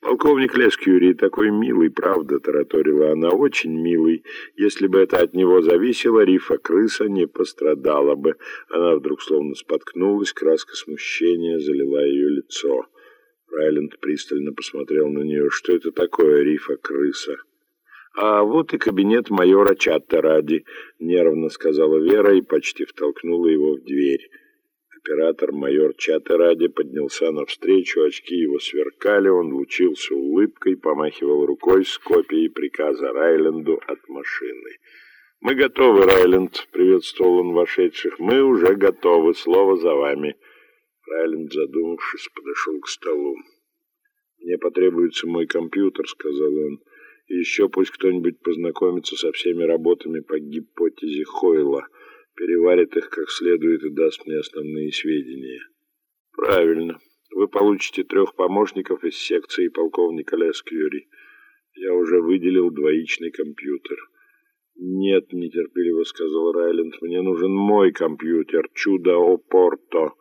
Полковник Лескьюри такой милый, правда, тараторила она, очень милый. Если бы это от него зависело, рифа крыса не пострадала бы. Она вдруг словно споткнулась, краска смущения залила ее лицо. Райленд пристально посмотрел на нее. Что это такое, рифа крыса? «А вот и кабинет майора Чатта ради», — нервно сказала Вера и почти втолкнула его в дверь. Оператор майор Чаттеради поднялся навстречу, очки его сверкали, он лучился улыбкой, помахивал рукой с копией приказа Райленду от машины. «Мы готовы, Райленд», — приветствовал он вошедших. «Мы уже готовы, слово за вами». Райленд, задумавшись, подошел к столу. «Мне потребуется мой компьютер», — сказал он. «И еще пусть кто-нибудь познакомится со всеми работами по гипотезе Хойла» переварит их как следует и даст мне основные сведения. Правильно. Вы получите трех помощников из секции полковника Лескьюри. Я уже выделил двоичный компьютер. «Нет», — нетерпеливо сказал Райленд, — «мне нужен мой компьютер, чудо Опорто».